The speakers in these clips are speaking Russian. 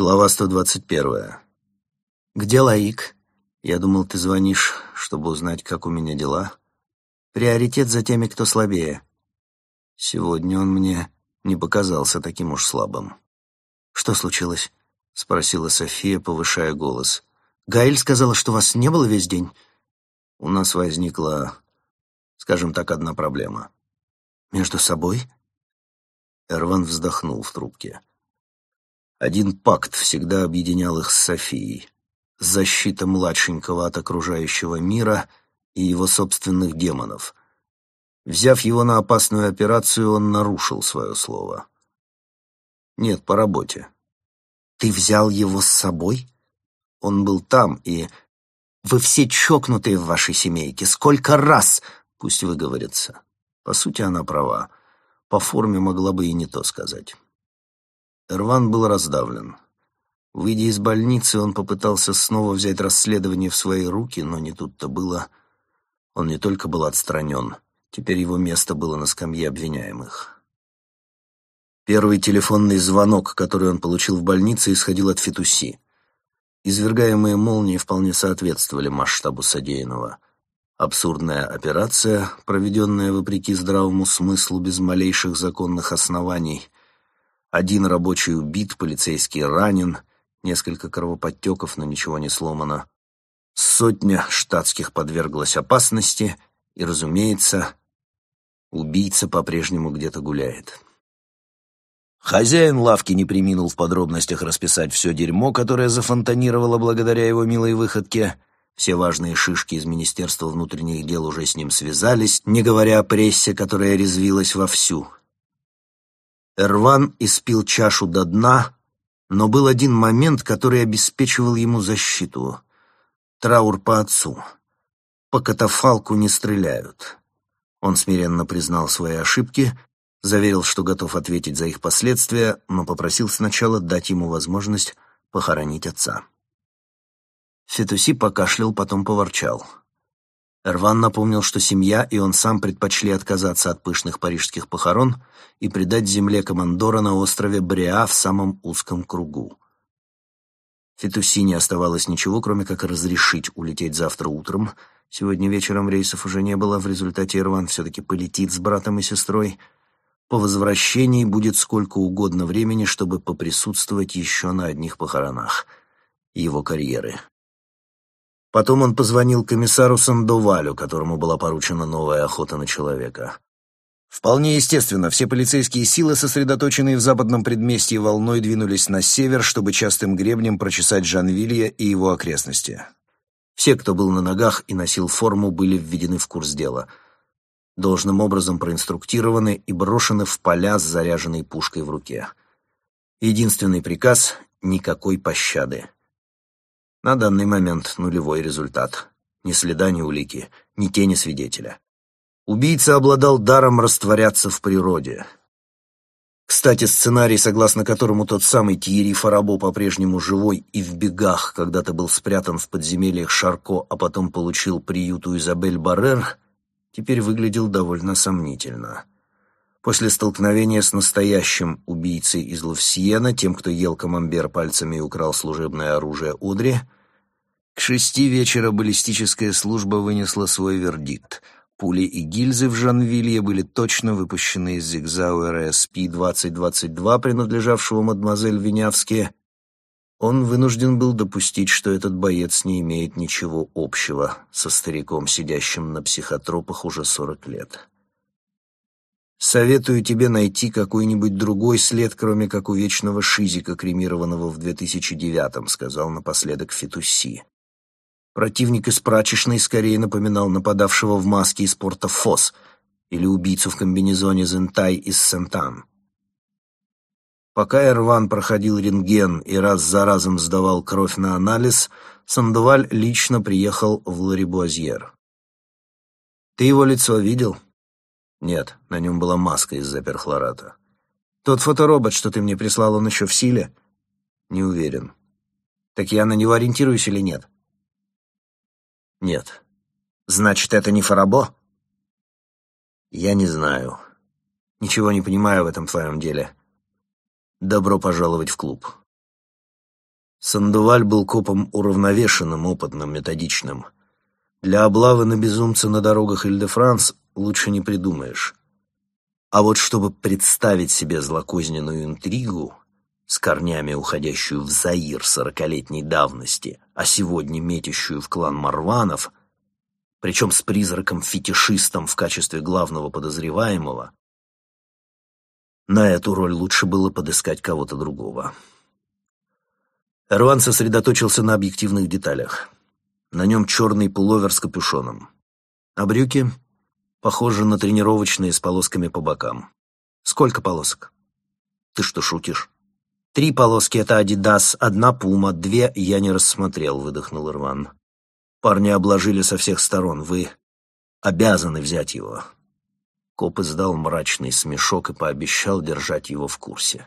Глава 121. «Где Лаик? Я думал, ты звонишь, чтобы узнать, как у меня дела. Приоритет за теми, кто слабее. Сегодня он мне не показался таким уж слабым». «Что случилось?» — спросила София, повышая голос. «Гаэль сказала, что вас не было весь день?» «У нас возникла, скажем так, одна проблема». «Между собой?» Эрван вздохнул в трубке. Один пакт всегда объединял их с Софией. Защита младшенького от окружающего мира и его собственных демонов. Взяв его на опасную операцию, он нарушил свое слово. Нет, по работе. Ты взял его с собой? Он был там, и... Вы все чокнутые в вашей семейке. Сколько раз? Пусть выговорится. По сути, она права. По форме могла бы и не то сказать. Эрван был раздавлен. Выйдя из больницы, он попытался снова взять расследование в свои руки, но не тут-то было. Он не только был отстранен, теперь его место было на скамье обвиняемых. Первый телефонный звонок, который он получил в больнице, исходил от Фитуси. Извергаемые молнии вполне соответствовали масштабу содеянного. Абсурдная операция, проведенная вопреки здравому смыслу без малейших законных оснований — один рабочий убит, полицейский ранен, несколько кровоподтеков, но ничего не сломано. Сотня штатских подверглась опасности, и, разумеется, убийца по-прежнему где-то гуляет. Хозяин лавки не приминул в подробностях расписать все дерьмо, которое зафонтанировало благодаря его милой выходке. Все важные шишки из Министерства внутренних дел уже с ним связались, не говоря о прессе, которая резвилась вовсю. Эрван испил чашу до дна, но был один момент, который обеспечивал ему защиту. Траур по отцу. По катафалку не стреляют. Он смиренно признал свои ошибки, заверил, что готов ответить за их последствия, но попросил сначала дать ему возможность похоронить отца. Фетуси покашлял, потом поворчал. Эрван напомнил, что семья и он сам предпочли отказаться от пышных парижских похорон и предать земле командора на острове Бриа в самом узком кругу. Фетуси не оставалось ничего, кроме как разрешить улететь завтра утром. Сегодня вечером рейсов уже не было, в результате Эрван все-таки полетит с братом и сестрой. По возвращении будет сколько угодно времени, чтобы поприсутствовать еще на одних похоронах его карьеры. Потом он позвонил комиссару Сандовалю, которому была поручена новая охота на человека. Вполне естественно, все полицейские силы, сосредоточенные в западном предместье, волной двинулись на север, чтобы частым гребнем прочесать Жанвилья и его окрестности. Все, кто был на ногах и носил форму, были введены в курс дела. Должным образом проинструктированы и брошены в поля с заряженной пушкой в руке. Единственный приказ — никакой пощады. На данный момент нулевой результат. Ни следа, ни улики, ни тени свидетеля. Убийца обладал даром растворяться в природе. Кстати, сценарий, согласно которому тот самый Тьерри Фарабо по-прежнему живой и в бегах когда-то был спрятан в подземельях Шарко, а потом получил приют у Изабель Баррер, теперь выглядел довольно сомнительно. После столкновения с настоящим убийцей из Лувсиена, тем, кто ел камамбер пальцами и украл служебное оружие Одри, к шести вечера баллистическая служба вынесла свой вердикт. Пули и гильзы в Жанвилье были точно выпущены из зигзауэра СП-2022, принадлежавшего мадемуазель Винявске. Он вынужден был допустить, что этот боец не имеет ничего общего со стариком, сидящим на психотропах уже сорок лет. Советую тебе найти какой-нибудь другой след, кроме как у вечного Шизика, кремированного в 2009-м, сказал напоследок Фетуси. Противник из прачечной скорее напоминал нападавшего в маске из порта Фос или убийцу в комбинезоне Зентай из Сентан. Пока Эрван проходил рентген и раз за разом сдавал кровь на анализ, Сандуваль лично приехал в Ларибуазьер. «Ты его лицо видел?» «Нет, на нем была маска из-за перхлората». «Тот фоторобот, что ты мне прислал, он еще в силе?» «Не уверен». «Так я на него ориентируюсь или нет?» Нет. Значит, это не Фарабо? Я не знаю. Ничего не понимаю в этом твоем деле. Добро пожаловать в клуб. Сандуваль был копом уравновешенным, опытным, методичным. Для облавы на безумца на дорогах Иль-де-Франс лучше не придумаешь. А вот чтобы представить себе злокозненную интригу, с корнями, уходящую в Заир сорокалетней давности, а сегодня метящую в клан Марванов, причем с призраком-фетишистом в качестве главного подозреваемого, на эту роль лучше было подыскать кого-то другого. Эрван сосредоточился на объективных деталях. На нем черный пуловер с капюшоном. А брюки похожи на тренировочные с полосками по бокам. Сколько полосок? Ты что, шутишь? Три полоски — это Адидас, одна Пума, две я не рассмотрел, выдохнул Ирван. Парни обложили со всех сторон, вы обязаны взять его. Коп издал мрачный смешок и пообещал держать его в курсе.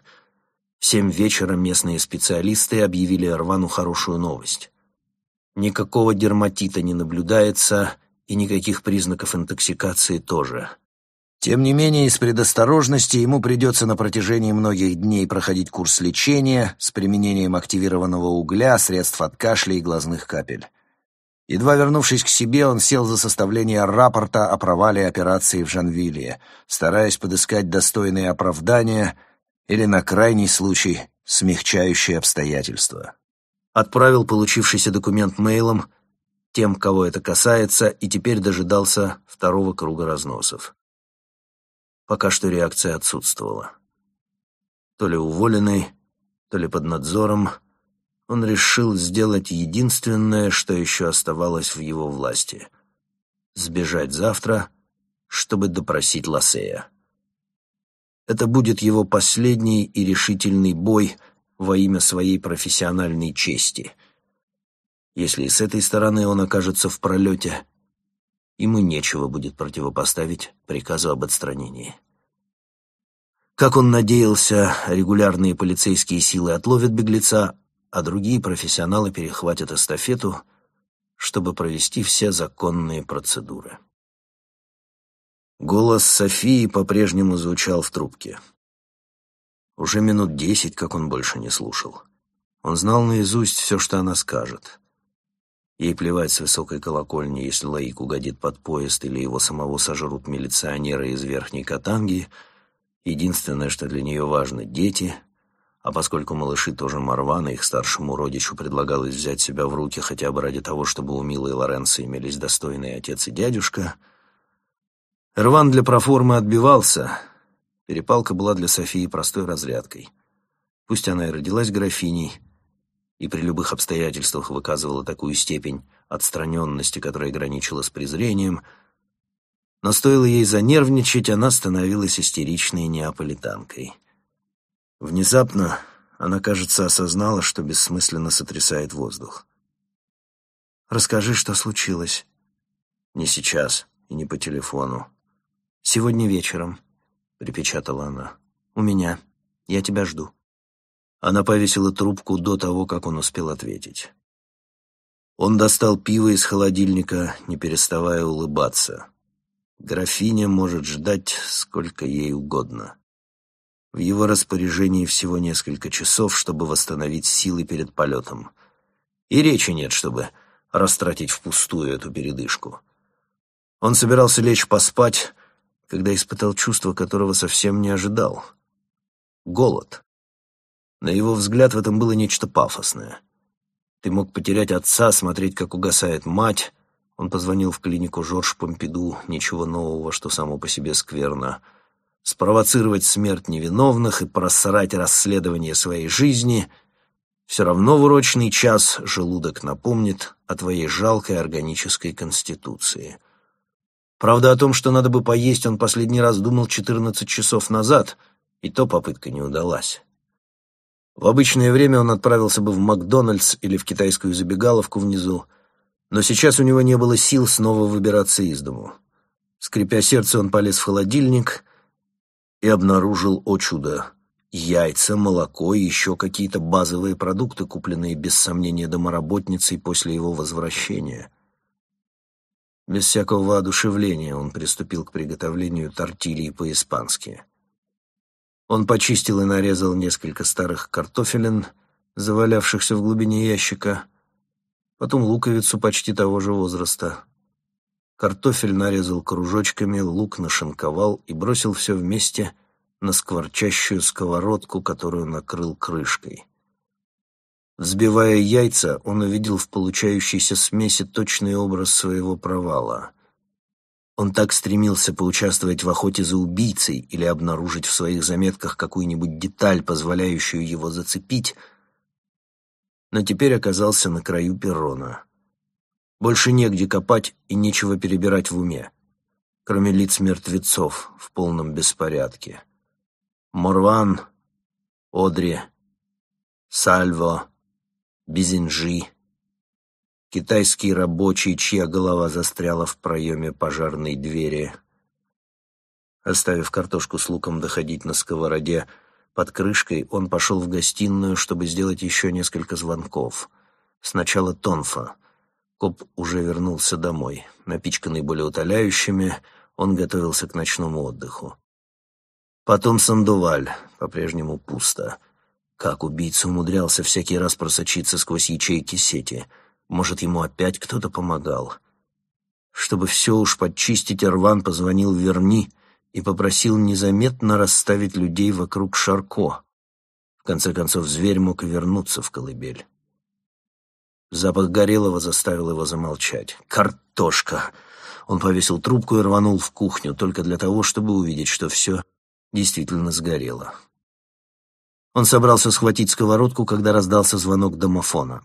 В семь вечера местные специалисты объявили Арвану хорошую новость. Никакого дерматита не наблюдается, и никаких признаков интоксикации тоже. Тем не менее, из предосторожности ему придется на протяжении многих дней проходить курс лечения с применением активированного угля, средств от кашля и глазных капель. Едва вернувшись к себе, он сел за составление рапорта о провале операции в Жанвиле, стараясь подыскать достойные оправдания или, на крайний случай, смягчающие обстоятельства. Отправил получившийся документ мейлом тем, кого это касается, и теперь дожидался второго круга разносов. Пока что реакция отсутствовала. То ли уволенный, то ли под надзором — он решил сделать единственное, что еще оставалось в его власти — сбежать завтра, чтобы допросить Лассея. Это будет его последний и решительный бой во имя своей профессиональной чести. Если с этой стороны он окажется в пролете, ему нечего будет противопоставить приказу об отстранении. Как он надеялся, регулярные полицейские силы отловят беглеца, а другие профессионалы перехватят эстафету, чтобы провести все законные процедуры. Голос Софии по-прежнему звучал в трубке. Уже минут десять, как он больше не слушал. Он знал наизусть все, что она скажет. Ей плевать с высокой колокольни, если Лаик угодит под поезд или его самого сожрут милиционеры из Верхней Катанги. Единственное, что для нее важно — дети — а поскольку малыши тоже Марвана, их старшему родичу предлагалось взять себя в руки хотя бы ради того, чтобы у Милы и Лоренцо имелись достойные отец и дядюшка, Рван для проформы отбивался. Перепалка была для Софии простой разрядкой. Пусть она и родилась графиней, и при любых обстоятельствах выказывала такую степень отстраненности, которая граничила с презрением, но стоило ей занервничать, она становилась истеричной неаполитанкой. Внезапно она, кажется, осознала, что бессмысленно сотрясает воздух. «Расскажи, что случилось». «Не сейчас и не по телефону». «Сегодня вечером», — припечатала она. «У меня. Я тебя жду». Она повесила трубку до того, как он успел ответить. Он достал пиво из холодильника, не переставая улыбаться. Графиня может ждать сколько ей угодно. В его распоряжении всего несколько часов, чтобы восстановить силы перед полетом. И речи нет, чтобы растратить впустую эту передышку. Он собирался лечь поспать, когда испытал чувство, которого совсем не ожидал. Голод. На его взгляд в этом было нечто пафосное. Ты мог потерять отца, смотреть, как угасает мать. Он позвонил в клинику Жорж Помпиду, ничего нового, что само по себе скверно — спровоцировать смерть невиновных и просрать расследование своей жизни, все равно в урочный час желудок напомнит о твоей жалкой органической конституции. Правда, о том, что надо бы поесть, он последний раз думал 14 часов назад, и то попытка не удалась. В обычное время он отправился бы в Макдональдс или в китайскую забегаловку внизу, но сейчас у него не было сил снова выбираться из дому. Скрипя сердце, он полез в холодильник — и обнаружил, о чудо, яйца, молоко и еще какие-то базовые продукты, купленные без сомнения домоработницей после его возвращения. Без всякого воодушевления он приступил к приготовлению тортильи по-испански. Он почистил и нарезал несколько старых картофелин, завалявшихся в глубине ящика, потом луковицу почти того же возраста. Картофель нарезал кружочками, лук нашинковал и бросил все вместе на скворчащую сковородку, которую накрыл крышкой. Взбивая яйца, он увидел в получающейся смеси точный образ своего провала. Он так стремился поучаствовать в охоте за убийцей или обнаружить в своих заметках какую-нибудь деталь, позволяющую его зацепить, но теперь оказался на краю перрона. Больше негде копать и нечего перебирать в уме, кроме лиц мертвецов в полном беспорядке. Морван, Одри, Сальво, Безинжи, китайский рабочий, чья голова застряла в проеме пожарной двери. Оставив картошку с луком доходить на сковороде под крышкой, он пошел в гостиную, чтобы сделать еще несколько звонков. Сначала Тонфа. Коп уже вернулся домой. Напичканный болеутоляющими, он готовился к ночному отдыху. Потом Сандуваль, по-прежнему пусто — как убийца умудрялся всякий раз просочиться сквозь ячейки сети? Может, ему опять кто-то помогал? Чтобы все уж подчистить, Арван позвонил Верни и попросил незаметно расставить людей вокруг Шарко. В конце концов, зверь мог вернуться в колыбель. Запах горелого заставил его замолчать. «Картошка!» Он повесил трубку и рванул в кухню, только для того, чтобы увидеть, что все действительно сгорело. Он собрался схватить сковородку, когда раздался звонок домофона.